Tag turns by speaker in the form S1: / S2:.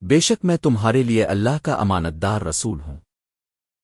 S1: بے شک میں تمہارے لیے اللہ کا امانت دار رسول ہوں۔